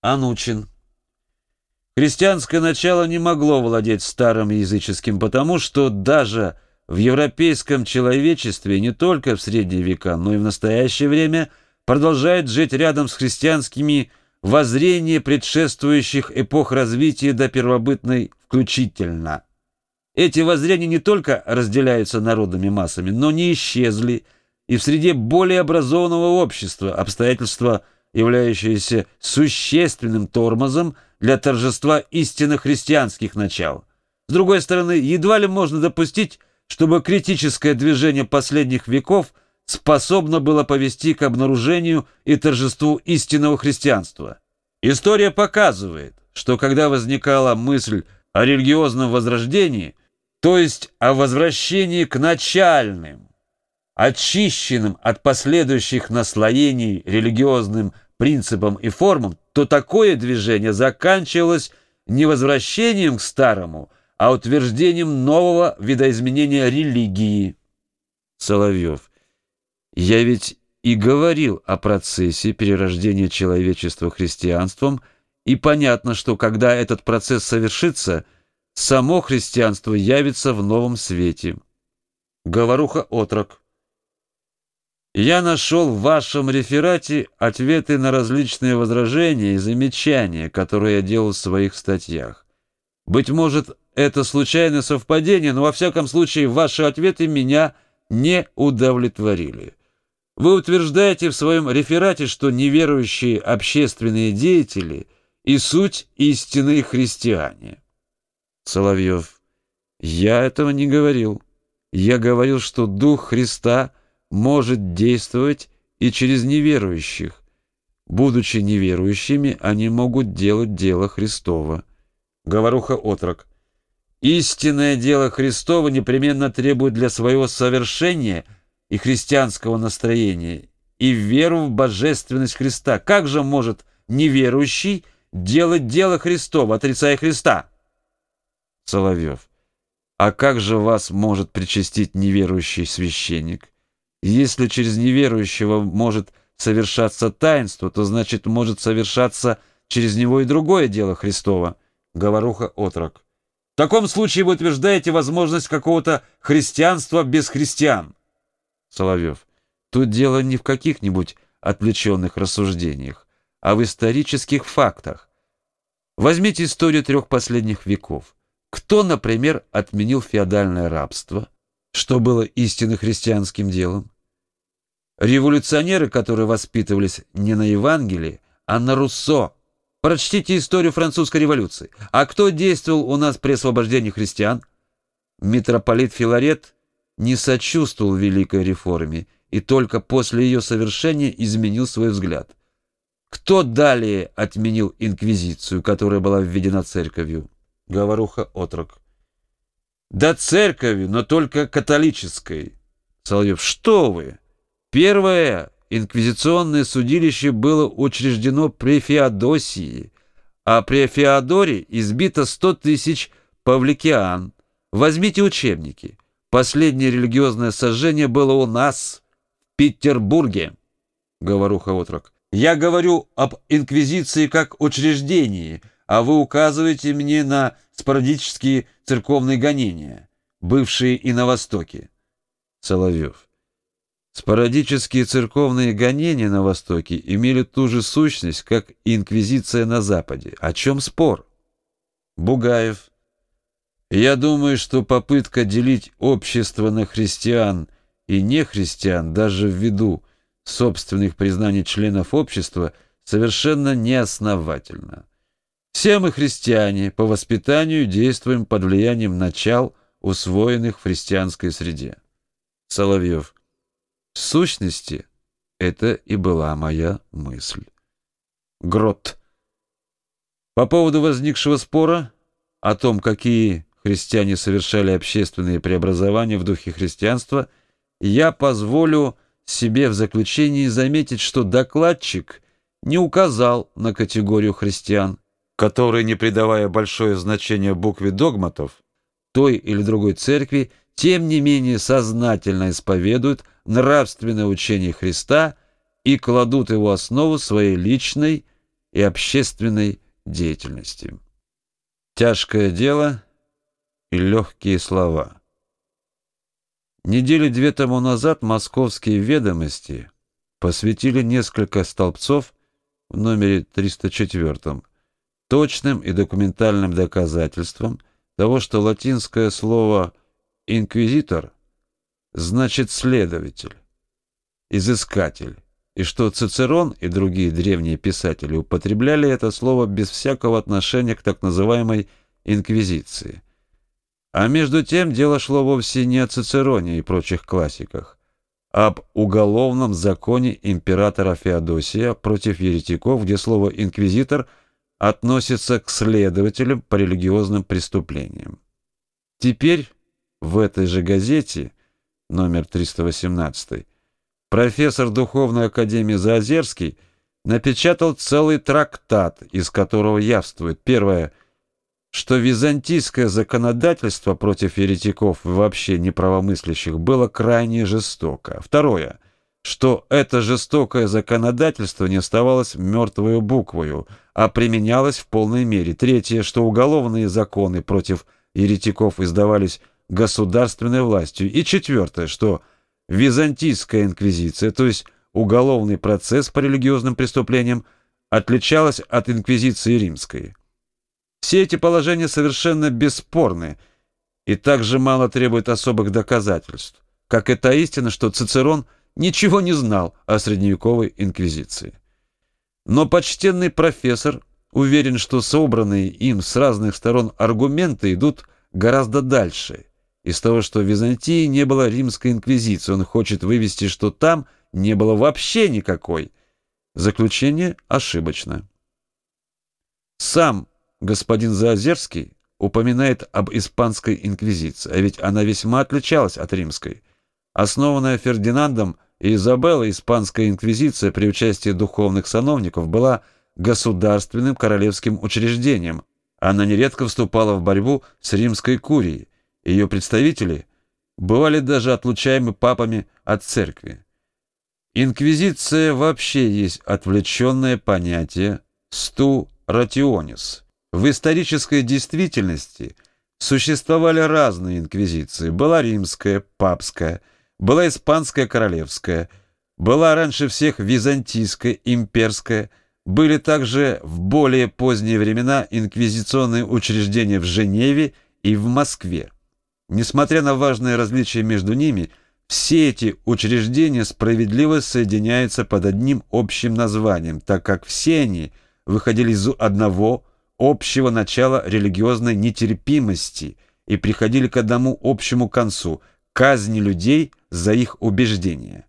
Анучин. Христианское начало не могло владеть старым языческим, потому что даже в европейском человечестве не только в средние века, но и в настоящее время продолжает жить рядом с христианскими воззрения предшествующих эпох развития до первобытной включительно. Эти воззрения не только разделяются народными массами, но не исчезли, и в среде более образованного общества обстоятельства – являющееся существенным тормозом для торжества истинно христианских начал. С другой стороны, едва ли можно допустить, чтобы критическое движение последних веков способно было повести к обнаружению и торжеству истинного христианства. История показывает, что когда возникала мысль о религиозном возрождении, то есть о возвращении к начальным, очищенным от последующих наслоений религиозным принципам и формам, то такое движение заканчивалось не возвращением к старому, а утверждением нового видоизменения религии. Соловьев. Я ведь и говорил о процессе перерождения человечества христианством, и понятно, что когда этот процесс совершится, само христианство явится в новом свете. Говоруха отрок. Я нашел в вашем реферате ответы на различные возражения и замечания, которые я делал в своих статьях. Быть может, это случайное совпадение, но во всяком случае ваши ответы меня не удовлетворили. Вы утверждаете в своем реферате, что неверующие общественные деятели и суть истинные христиане. Соловьев. Я этого не говорил. Я говорил, что Дух Христа — может действовать и через неверующих. Будучи неверующими, они могут делать дело Христово. Говоруха отрок. Истинное дело Христово непременно требует для своего совершения и христианского настроения, и веру в божественность Христа. Как же может неверующий делать дело Христово, отрицая Христа? Соловьев. А как же вас может причастить неверующий священник? Если через неверующего может совершаться таинство, то значит может совершаться через него и другое дело Христова. Говоруха отрок. В таком случае вы утверждаете возможность какого-то христианства без христиан. Соловьев. Тут дело не в каких-нибудь отвлеченных рассуждениях, а в исторических фактах. Возьмите историю трех последних веков. Кто, например, отменил феодальное рабство? Что было истинно христианским делом. Революционеры, которые воспитывались не на Евангелии, а на Руссо. Прочтите историю французской революции. А кто действовал у нас при освобождении христиан? Митрополит Филарет не сочувствовал великой реформе и только после ее совершения изменил свой взгляд. Кто далее отменил инквизицию, которая была введена церковью? Говоруха отрок. Да церковью, но только католической. Соловьев, что вы? Первое инквизиционное судилище было учреждено при Феодосии, а при Феодоре избито сто тысяч павликиан. Возьмите учебники. Последнее религиозное сожжение было у нас, в Петербурге. Говоруха отрок. Я говорю об инквизиции как учреждении, а вы указываете мне на спорадические церковные гонения, бывшие и на Востоке. Соловьев. Спорадические церковные гонения на Востоке имели ту же сущность, как инквизиция на Западе. О чем спор? Бугаев. Я думаю, что попытка делить общество на христиан и нехристиан даже ввиду собственных признаний членов общества совершенно неосновательна. Все мы христиане, по воспитанию действуем под влиянием начал, усвоенных в христианской среде. Соловьев. В сущности, это и была моя мысль. Грот. По поводу возникшего спора о том, какие христиане совершали общественные преобразования в духе христианства, я позволю себе в заключении заметить, что докладчик не указал на категорию христиан, которые, не придавая большое значение букве догматов той или другой церкви, тем не менее сознательно исповедуют нравственное учение Христа и кладут его основу своей личной и общественной деятельности. Тяжкое дело и легкие слова. Недели две тому назад московские ведомости посвятили несколько столбцов в номере 304 точным и документальным доказательством того, что латинское слово «инквизитор» значит «следователь», «изыскатель», и что Цицерон и другие древние писатели употребляли это слово без всякого отношения к так называемой «инквизиции». А между тем дело шло вовсе не о Цицероне и прочих классиках, а об уголовном законе императора Феодосия против еретиков, где слово «инквизитор» относится к следователям по религиозным преступлениям. Теперь в этой же газете, номер 318, профессор Духовной Академии Заозерский напечатал целый трактат, из которого явствует, первое, что византийское законодательство против еретиков и вообще неправомыслящих было крайне жестоко. Второе, что это жестокое законодательство не оставалось мертвою буквою, а применялось в полной мере. Третье, что уголовные законы против еретиков издавались государственной властью. И четвертое, что Византийская инквизиция, то есть уголовный процесс по религиозным преступлениям, отличалась от инквизиции римской. Все эти положения совершенно бесспорны и также мало требуют особых доказательств, как это истина, что Цицерон ничего не знал о средневековой инквизиции. Но почтенный профессор уверен, что собранные им с разных сторон аргументы идут гораздо дальше – из того, что в Византии не было римской инквизиции, он хочет вывести, что там не было вообще никакой. Заключение ошибочно. Сам господин Заозерский упоминает об испанской инквизиции, а ведь она весьма отличалась от римской. Основанная Фердинандом и Изабеллой испанская инквизиция при участии духовных сановников была государственным королевским учреждением. Она нередко вступала в борьбу с римской курией, ее представители бывали даже отлучаемы папами от церкви. Инквизиция вообще есть отвлеченное понятие «сту ратионис». В исторической действительности существовали разные инквизиции. Была римская, папская, была испанская королевская, была раньше всех византийская, имперская, были также в более поздние времена инквизиционные учреждения в Женеве и в Москве. Несмотря на важные различия между ними, все эти учреждения справедливо соединяются под одним общим названием, так как все они выходили из одного общего начала религиозной нетерпимости и приходили к одному общему концу – казни людей за их убеждения.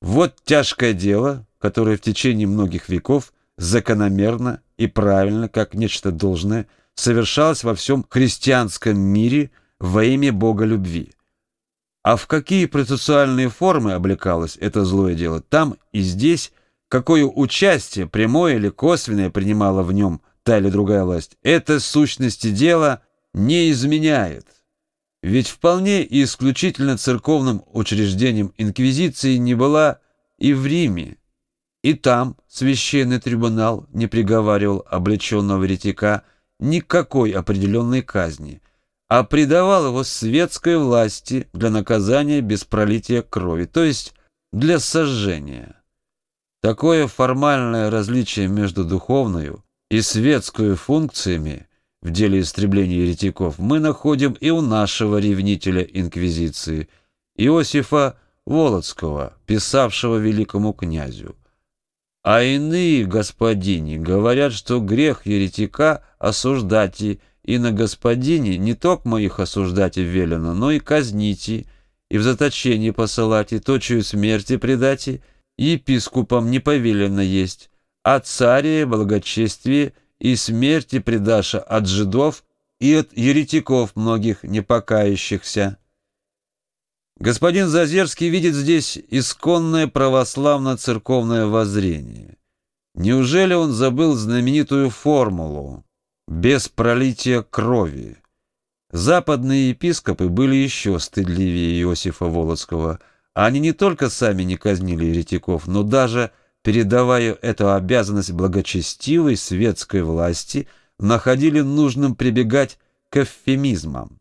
Вот тяжкое дело, которое в течение многих веков закономерно и правильно, как нечто должное, совершалось во всем христианском мире – во имя Бога любви. А в какие процессуальные формы облекалось это злое дело, там и здесь, какое участие, прямое или косвенное, принимала в нем та или другая власть, это сущности дела не изменяет. Ведь вполне и исключительно церковным учреждением инквизиции не была и в Риме. И там священный трибунал не приговаривал облеченного еретика никакой определенной казни – а предавал его светской власти для наказания без пролития крови, то есть для сожжения. Такое формальное различие между духовной и светской функциями в деле истребления еретиков мы находим и у нашего ревнителя Инквизиции, Иосифа Володского, писавшего великому князю. А иные господини говорят, что грех еретика осуждать и на господине не только моих осуждать и велено, но и казните, и в заточение и точию смерти предать, и епископам не повелено есть, а царе благочестие и смерти предаша от жидов и от еретиков многих непокающихся. Господин Зазерский видит здесь исконное православно-церковное воззрение. Неужели он забыл знаменитую формулу без пролития крови. Западные епископы были еще стыдливее Иосифа Волоцкого. Они не только сами не казнили еретиков, но даже передавая эту обязанность благочестивой светской власти, находили нужным прибегать к эвфемизмам.